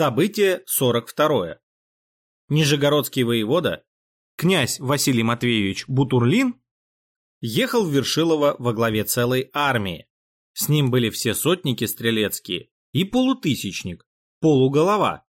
Событие 42. Нижегородский воевода, князь Василий Матвеевич Бутурлин, ехал в Вершилово во главе целой армии. С ним были все сотники стрелецкие и полутысячник, полуголова.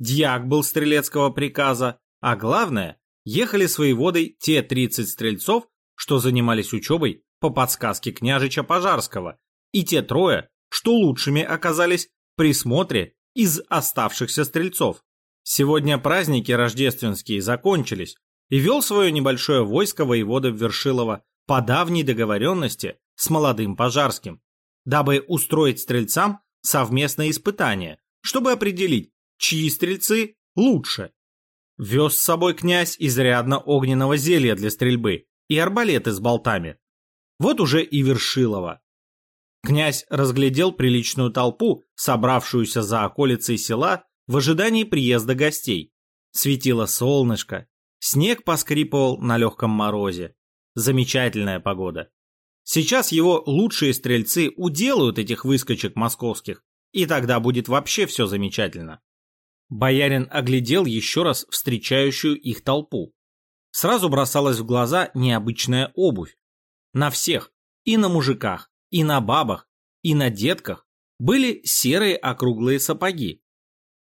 Дьяк был стрелецкого приказа, а главное, ехали с воеводой те 30 стрельцов, что занимались учебой по подсказке княжича Пожарского, и те трое, что лучшими оказались при смотре из оставшихся стрельцов. Сегодня праздники рождественские закончились, и вел свое небольшое войско воевода Вершилова по давней договоренности с молодым Пожарским, дабы устроить стрельцам совместное испытание, чтобы определить, чьи стрельцы лучше. Вез с собой князь изрядно огненного зелья для стрельбы и арбалеты с болтами. Вот уже и Вершилова. Князь разглядел приличную толпу, собравшуюся за околицей села в ожидании приезда гостей. Светило солнышко, снег поскрипывал на легком морозе. Замечательная погода. Сейчас его лучшие стрельцы уделают этих выскочек московских, и тогда будет вообще все замечательно. Боярин оглядел еще раз встречающую их толпу. Сразу бросалась в глаза необычная обувь. На всех, и на мужиках, и на бабах, и на детках были серые округлые сапоги.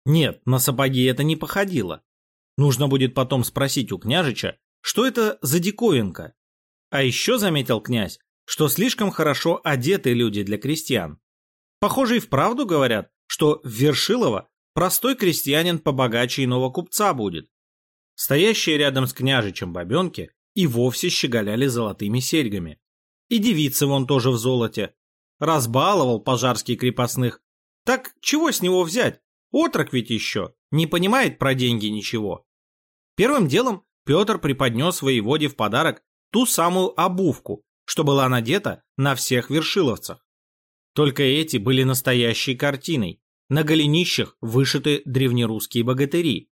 Нет, на сапоги это не походило. Нужно будет потом спросить у княжича, что это за диковинка. А еще заметил князь, что слишком хорошо одеты люди для крестьян. Похоже, и вправду говорят, что в Вершилово простой крестьянин побогаче иного купца будет. Стоящие рядом с княжичем бабенки и вовсе щеголяли золотыми серьгами. И девицы вон тоже в золоте. Разбаловал пожарский крепостных. Так чего с него взять? Отрок ведь еще. Не понимает про деньги ничего. Первым делом Петр преподнес воеводе в подарок ту самую обувку, что была надета на всех вершиловцах. Только эти были настоящей картиной. На голенищах вышиты древнерусские богатыри.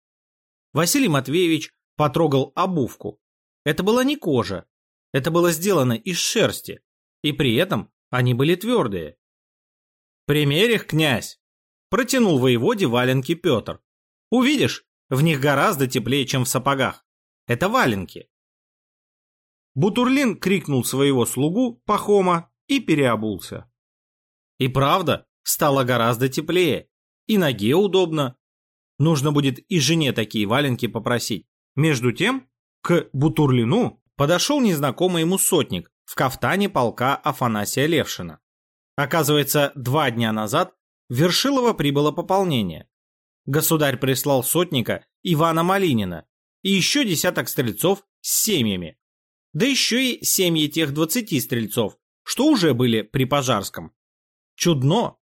Василий Матвеевич потрогал обувку. Это была не кожа, это было сделано из шерсти, и при этом они были твердые. «Примерь их, князь!» – протянул воеводе валенки Петр. «Увидишь, в них гораздо теплее, чем в сапогах. Это валенки». Бутурлин крикнул своего слугу Пахома и переобулся. И правда, стало гораздо теплее, и ноге удобно. Нужно будет и жене такие валенки попросить. Между тем, к Бутурлину подошел незнакомый ему сотник в кафтане полка Афанасия Левшина. Оказывается, два дня назад в Вершилово прибыло пополнение. Государь прислал сотника Ивана Малинина и еще десяток стрельцов с семьями. Да еще и семьи тех двадцати стрельцов, что уже были при Пожарском. Чудно.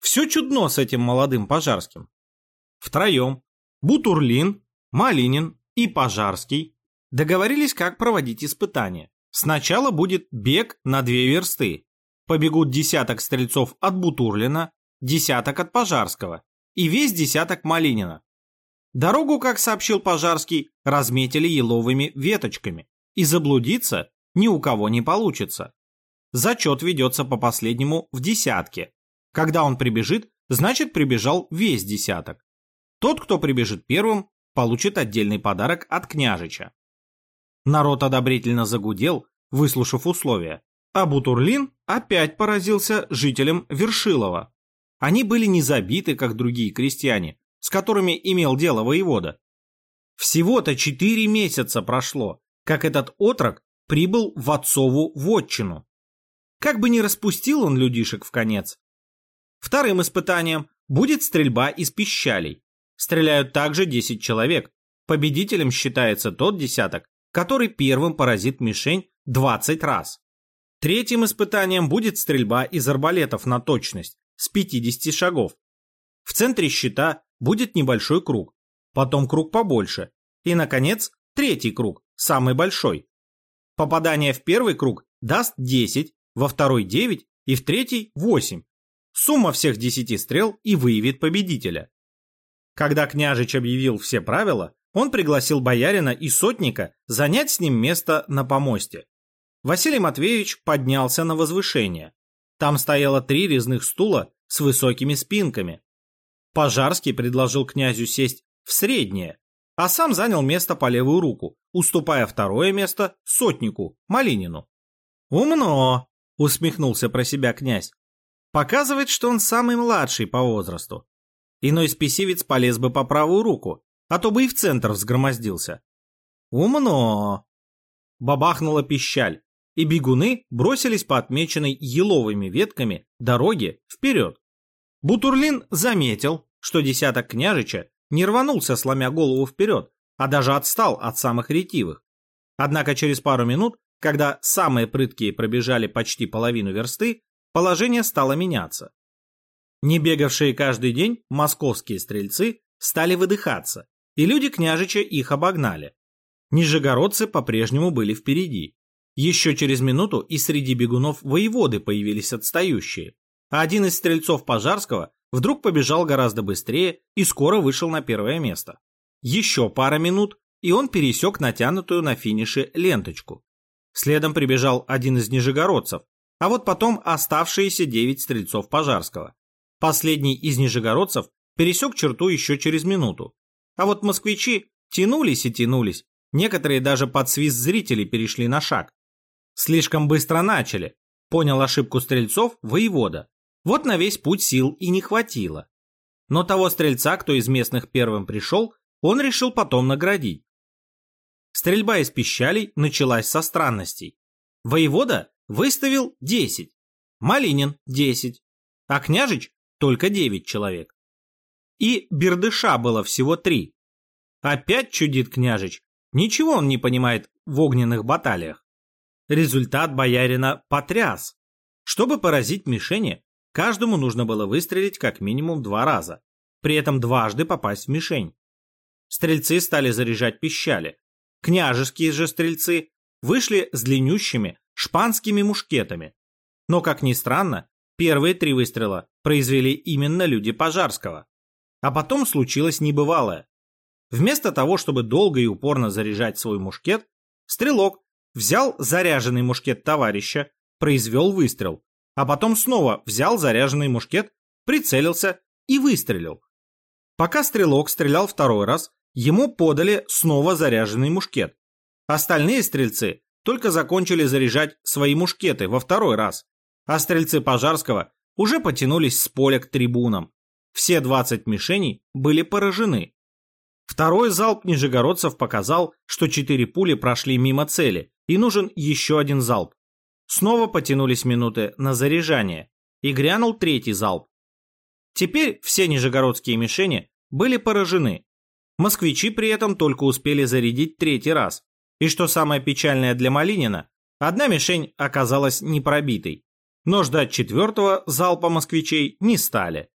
Все чудно с этим молодым Пожарским. Втроем Бутурлин, Малинин и Пожарский Договорились, как проводить испытания. Сначала будет бег на две версты. Побегут десяток стрельцов от Бутурлина, десяток от Пожарского и весь десяток Малинина. Дорогу, как сообщил Пожарский, разметили еловыми веточками, и заблудиться ни у кого не получится. Зачет ведется по последнему в десятке. Когда он прибежит, значит прибежал весь десяток. Тот, кто прибежит первым, получит отдельный подарок от княжича. Народ одобрительно загудел, выслушав условия. А Бутурлин опять поразился жителям Вершилова. Они были не забиты, как другие крестьяне, с которыми имел дело воевода. Всего-то четыре месяца прошло, как этот отрок прибыл в отцову вотчину. Как бы ни распустил он людишек в конец. Вторым испытанием будет стрельба из пищалей. Стреляют также 10 человек. Победителем считается тот десяток, который первым поразит мишень 20 раз. Третьим испытанием будет стрельба из арбалетов на точность с 50 шагов. В центре щита будет небольшой круг, потом круг побольше и, наконец, третий круг, самый большой. Попадание в первый круг даст 10, во второй 9 и в третий 8. Сумма всех 10 стрел и выявит победителя. Когда княжич объявил все правила, он пригласил боярина и сотника занять с ним место на помосте. Василий Матвеевич поднялся на возвышение. Там стояло три резных стула с высокими спинками. Пожарский предложил князю сесть в среднее, а сам занял место по левую руку, уступая второе место сотнику, Малинину. «Умно!» — усмехнулся про себя князь. «Показывает, что он самый младший по возрасту. Иной спесивец полез бы по правую руку, а то бы и в центр взгромоздился. Умно!» Бабахнула пищаль, и бегуны бросились по отмеченной еловыми ветками дороге вперед. Бутурлин заметил, что десяток княжича не рванулся, сломя голову вперед, а даже отстал от самых ретивых. Однако через пару минут, когда самые прыткие пробежали почти половину версты, положение стало меняться. Не бегавшие каждый день московские стрельцы стали выдыхаться, и люди княжича их обогнали. Нижегородцы по-прежнему были впереди. Еще через минуту и среди бегунов воеводы появились отстающие а один из стрельцов Пожарского вдруг побежал гораздо быстрее и скоро вышел на первое место. Еще пара минут, и он пересек натянутую на финише ленточку. Следом прибежал один из нижегородцев, а вот потом оставшиеся девять стрельцов Пожарского. Последний из нижегородцев пересек черту еще через минуту. А вот москвичи тянулись и тянулись, некоторые даже под свист зрителей перешли на шаг. Слишком быстро начали, понял ошибку стрельцов воевода. Вот на весь путь сил и не хватило. Но того стрельца, кто из местных первым пришел, он решил потом наградить. Стрельба из пищалей началась со странностей. Воевода выставил 10, Малинин 10, а княжич только 9 человек. И бердыша было всего 3. Опять чудит княжич, ничего он не понимает в огненных баталиях. Результат боярина потряс. Чтобы поразить мишени, Каждому нужно было выстрелить как минимум два раза, при этом дважды попасть в мишень. Стрельцы стали заряжать пищали. Княжеские же стрельцы вышли с длиннющими шпанскими мушкетами. Но, как ни странно, первые три выстрела произвели именно люди Пожарского. А потом случилось небывалое. Вместо того, чтобы долго и упорно заряжать свой мушкет, стрелок взял заряженный мушкет товарища, произвел выстрел, а потом снова взял заряженный мушкет, прицелился и выстрелил. Пока стрелок стрелял второй раз, ему подали снова заряженный мушкет. Остальные стрельцы только закончили заряжать свои мушкеты во второй раз, а стрельцы Пожарского уже потянулись с поля к трибунам. Все 20 мишеней были поражены. Второй залп нижегородцев показал, что четыре пули прошли мимо цели, и нужен еще один залп. Снова потянулись минуты на заряжание, и грянул третий залп. Теперь все нижегородские мишени были поражены. Москвичи при этом только успели зарядить третий раз. И что самое печальное для Малинина, одна мишень оказалась не пробитой. Но ждать четвертого залпа москвичей не стали.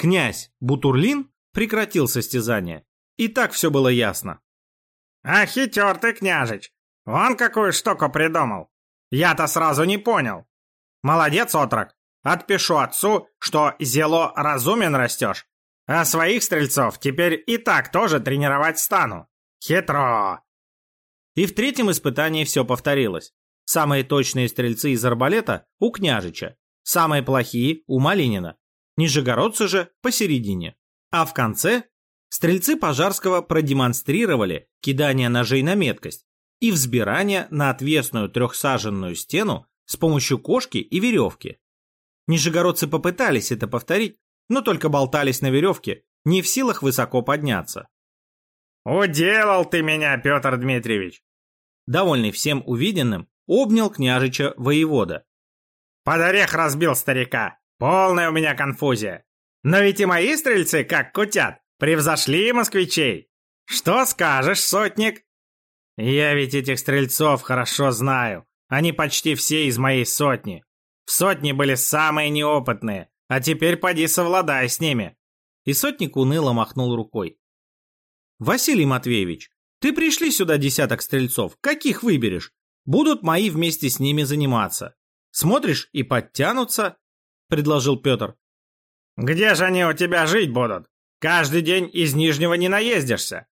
Князь Бутурлин прекратил состязание. И так все было ясно. «А хитер ты, княжич! Вон какую штуку придумал! Я-то сразу не понял. Молодец, отрок. Отпишу отцу, что зело разумен растешь. А своих стрельцов теперь и так тоже тренировать стану. Хитро. И в третьем испытании все повторилось. Самые точные стрельцы из арбалета у княжича, самые плохие у Малинина, нижегородцы же посередине. А в конце стрельцы Пожарского продемонстрировали кидание ножей на меткость, и взбирание на отвесную трехсаженную стену с помощью кошки и веревки. Нижегородцы попытались это повторить, но только болтались на веревке, не в силах высоко подняться. «Уделал ты меня, Петр Дмитриевич!» Довольный всем увиденным, обнял княжича воевода. «Под орех разбил старика! Полная у меня конфузия! Но ведь и мои стрельцы, как кутят, превзошли москвичей! Что скажешь, сотник?» Я ведь этих стрельцов хорошо знаю. Они почти все из моей сотни. В сотне были самые неопытные, а теперь поди совладай с ними. И сотник уныло махнул рукой. Василий Матвеевич, ты пришли сюда десяток стрельцов, каких выберешь? Будут мои вместе с ними заниматься. Смотришь и подтянутся, предложил Петр. Где же они у тебя жить будут? Каждый день из Нижнего не наездишься.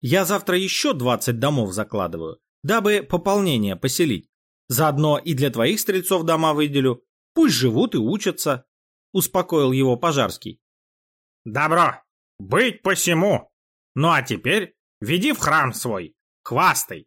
Я завтра еще 20 домов закладываю, дабы пополнение поселить. Заодно и для твоих стрельцов дома выделю. Пусть живут и учатся», — успокоил его Пожарский. Добро, быть посему. Ну а теперь веди в храм свой, хвастай.